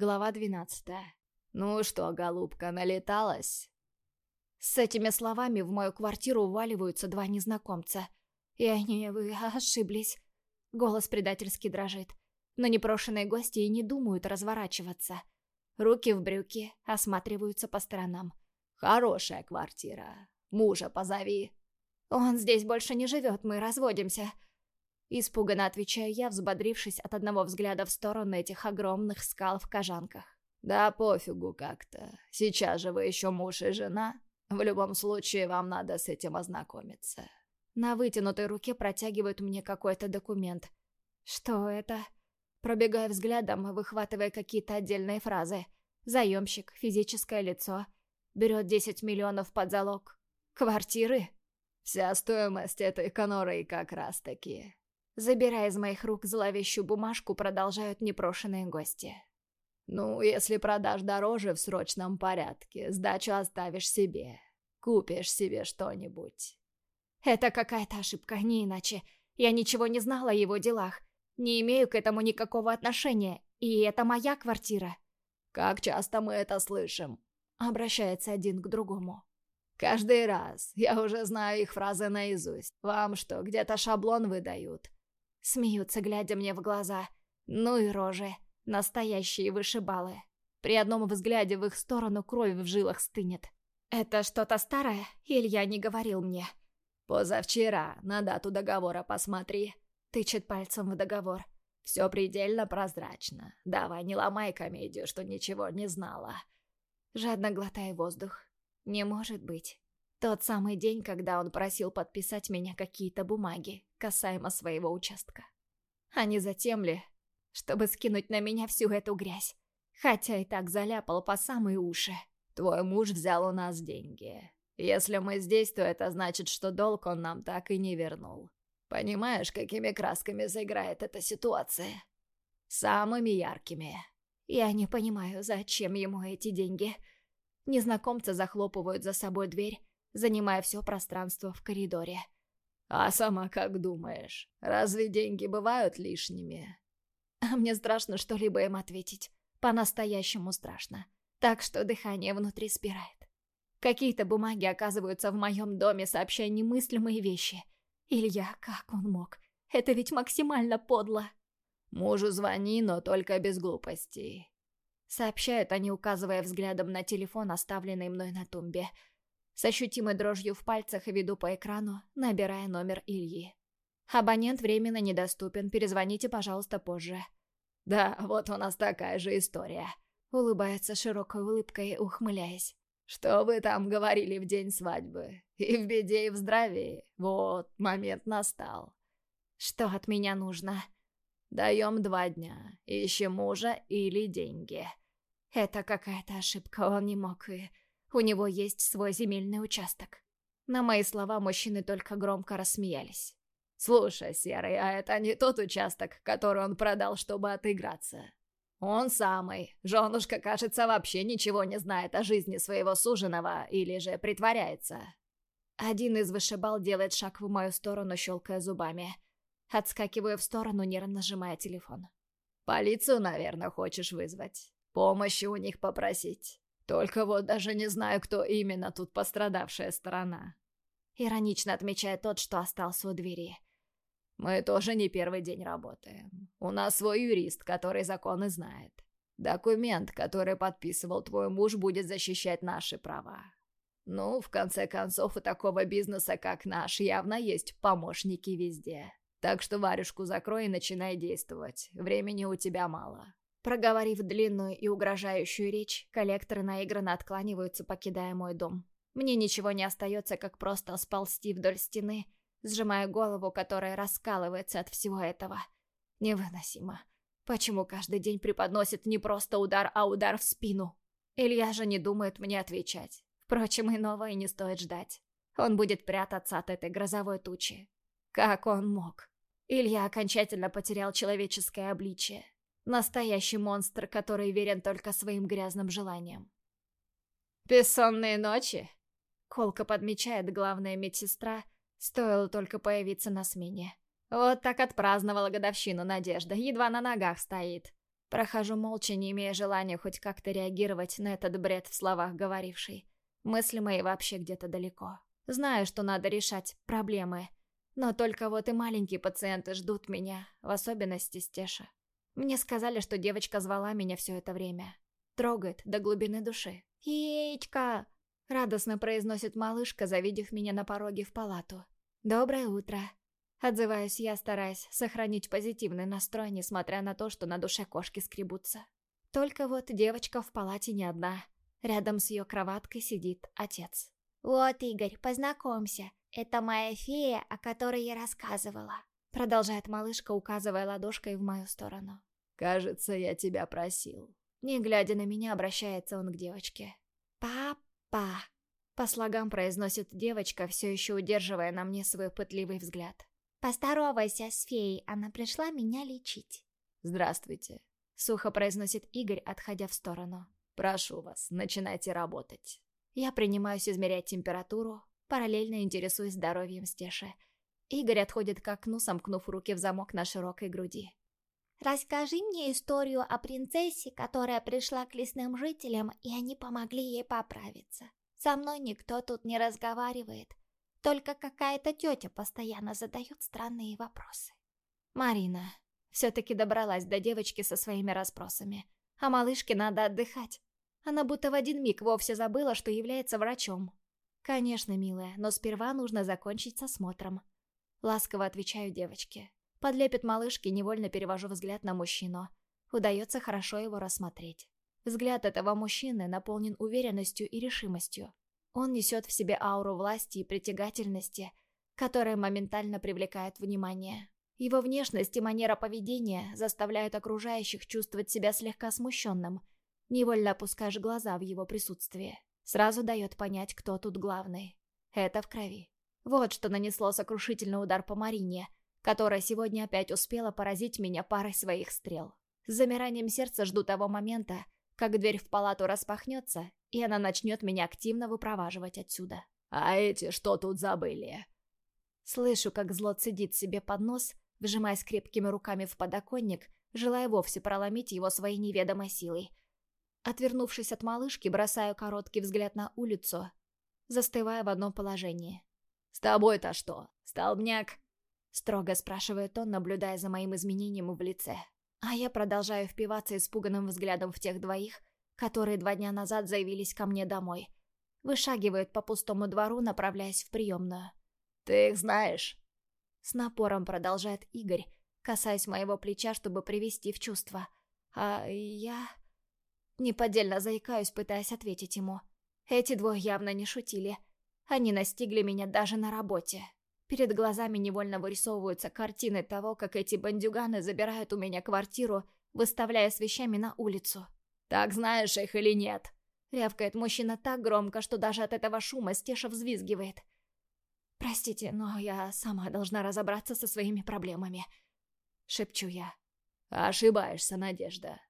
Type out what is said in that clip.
Глава двенадцатая. «Ну что, голубка, налеталась?» С этими словами в мою квартиру уваливаются два незнакомца. И они, вы ошиблись. Голос предательски дрожит. Но непрошенные гости и не думают разворачиваться. Руки в брюки, осматриваются по сторонам. «Хорошая квартира. Мужа позови». «Он здесь больше не живет, мы разводимся». Испуганно отвечаю я, взбодрившись от одного взгляда в сторону этих огромных скал в кожанках. «Да пофигу как-то. Сейчас же вы еще муж и жена. В любом случае, вам надо с этим ознакомиться». На вытянутой руке протягивают мне какой-то документ. Что это? Пробегая взглядом, выхватывая какие-то отдельные фразы. Заемщик, физическое лицо. Берет 10 миллионов под залог. Квартиры? Вся стоимость этой коноры как раз-таки. Забирая из моих рук зловещую бумажку, продолжают непрошенные гости. «Ну, если продашь дороже в срочном порядке, сдачу оставишь себе. Купишь себе что-нибудь». «Это какая-то ошибка, не иначе. Я ничего не знала о его делах. Не имею к этому никакого отношения. И это моя квартира». «Как часто мы это слышим?» Обращается один к другому. «Каждый раз. Я уже знаю их фразы наизусть. Вам что, где-то шаблон выдают?» Смеются, глядя мне в глаза. Ну и рожи. Настоящие вышибалы. При одном взгляде в их сторону кровь в жилах стынет. «Это что-то старое? Илья не говорил мне». «Позавчера. На дату договора посмотри». Тычет пальцем в договор. «Все предельно прозрачно. Давай, не ломай комедию, что ничего не знала». Жадно глотая воздух. Не может быть. Тот самый день, когда он просил подписать меня какие-то бумаги, касаемо своего участка. А не затем ли, чтобы скинуть на меня всю эту грязь? Хотя и так заляпал по самые уши. Твой муж взял у нас деньги. Если мы здесь, то это значит, что долг он нам так и не вернул. Понимаешь, какими красками заиграет эта ситуация? Самыми яркими. Я не понимаю, зачем ему эти деньги. Незнакомцы захлопывают за собой дверь, занимая все пространство в коридоре. «А сама как думаешь, разве деньги бывают лишними?» А мне страшно что-либо им ответить. По-настоящему страшно. Так что дыхание внутри спирает. Какие-то бумаги оказываются в моем доме, сообщая немыслимые вещи. Илья, как он мог? Это ведь максимально подло. «Мужу звони, но только без глупостей», — сообщают они, указывая взглядом на телефон, оставленный мной на тумбе — с ощутимой дрожью в пальцах веду по экрану, набирая номер Ильи. «Абонент временно недоступен, перезвоните, пожалуйста, позже». «Да, вот у нас такая же история», — улыбается широкой улыбкой, ухмыляясь. «Что вы там говорили в день свадьбы? И в беде, и в здравии. Вот, момент настал». «Что от меня нужно?» «Даем два дня. Ищем мужа или деньги». «Это какая-то ошибка, он не мог и...» У него есть свой земельный участок. На мои слова мужчины только громко рассмеялись. «Слушай, Серый, а это не тот участок, который он продал, чтобы отыграться?» «Он самый. Женушка, кажется, вообще ничего не знает о жизни своего суженого или же притворяется». Один из вышибал делает шаг в мою сторону, щелкая зубами. Отскакиваю в сторону, нервно нажимая телефон. «Полицию, наверное, хочешь вызвать? Помощи у них попросить?» Только вот даже не знаю, кто именно тут пострадавшая сторона. Иронично отмечает тот, что остался у двери. Мы тоже не первый день работаем. У нас свой юрист, который законы знает. Документ, который подписывал твой муж, будет защищать наши права. Ну, в конце концов, у такого бизнеса, как наш, явно есть помощники везде. Так что варежку закрой и начинай действовать. Времени у тебя мало. Проговорив длинную и угрожающую речь, коллекторы наигранно откланиваются, покидая мой дом. Мне ничего не остается, как просто сползти вдоль стены, сжимая голову, которая раскалывается от всего этого. Невыносимо. Почему каждый день преподносит не просто удар, а удар в спину? Илья же не думает мне отвечать. Впрочем, иного и не стоит ждать. Он будет прятаться от этой грозовой тучи. Как он мог? Илья окончательно потерял человеческое обличие. Настоящий монстр, который верен только своим грязным желаниям. «Бессонные ночи?» Колка подмечает главная медсестра, стоило только появиться на смене. Вот так отпраздновала годовщину Надежда, едва на ногах стоит. Прохожу молча, не имея желания хоть как-то реагировать на этот бред в словах говорившей. Мысли мои вообще где-то далеко. Знаю, что надо решать проблемы. Но только вот и маленькие пациенты ждут меня, в особенности Стеша. Мне сказали, что девочка звала меня все это время. Трогает до глубины души. «Яичка!» — радостно произносит малышка, завидев меня на пороге в палату. «Доброе утро!» Отзываюсь я, стараясь сохранить позитивный настрой, несмотря на то, что на душе кошки скребутся. Только вот девочка в палате не одна. Рядом с ее кроваткой сидит отец. «Вот, Игорь, познакомься. Это моя фея, о которой я рассказывала», продолжает малышка, указывая ладошкой в мою сторону. «Кажется, я тебя просил». Не глядя на меня, обращается он к девочке. «Папа!» По слогам произносит девочка, все еще удерживая на мне свой пытливый взгляд. «Поздоровайся с феей, она пришла меня лечить». «Здравствуйте», — сухо произносит Игорь, отходя в сторону. «Прошу вас, начинайте работать». Я принимаюсь измерять температуру, параллельно интересуюсь здоровьем Стеши. Игорь отходит к окну, сомкнув руки в замок на широкой груди. «Расскажи мне историю о принцессе, которая пришла к лесным жителям, и они помогли ей поправиться. Со мной никто тут не разговаривает. Только какая-то тетя постоянно задает странные вопросы. Марина все-таки добралась до девочки со своими расспросами. А малышке надо отдыхать. Она будто в один миг вовсе забыла, что является врачом. «Конечно, милая, но сперва нужно закончить с осмотром». Ласково отвечаю девочке. Подлепит малышки, невольно перевожу взгляд на мужчину. Удается хорошо его рассмотреть. Взгляд этого мужчины наполнен уверенностью и решимостью. Он несет в себе ауру власти и притягательности, которая моментально привлекает внимание. Его внешность и манера поведения заставляют окружающих чувствовать себя слегка смущенным. Невольно опускаешь глаза в его присутствии. Сразу дает понять, кто тут главный. Это в крови. Вот что нанесло сокрушительный удар по Марине, которая сегодня опять успела поразить меня парой своих стрел. С замиранием сердца жду того момента, как дверь в палату распахнется, и она начнет меня активно выпроваживать отсюда. «А эти что тут забыли?» Слышу, как зло цедит себе под нос, вжимаясь крепкими руками в подоконник, желая вовсе проломить его своей неведомой силой. Отвернувшись от малышки, бросаю короткий взгляд на улицу, застывая в одном положении. «С тобой-то что, столбняк?» Строго спрашивает он, наблюдая за моим изменением в лице. А я продолжаю впиваться испуганным взглядом в тех двоих, которые два дня назад заявились ко мне домой. Вышагивают по пустому двору, направляясь в приемную. «Ты их знаешь?» С напором продолжает Игорь, касаясь моего плеча, чтобы привести в чувство. А я... Неподдельно заикаюсь, пытаясь ответить ему. Эти двое явно не шутили. Они настигли меня даже на работе. Перед глазами невольно вырисовываются картины того, как эти бандюганы забирают у меня квартиру, выставляя с вещами на улицу. «Так знаешь их или нет?» Рявкает мужчина так громко, что даже от этого шума Стеша взвизгивает. «Простите, но я сама должна разобраться со своими проблемами», — шепчу я. «Ошибаешься, Надежда.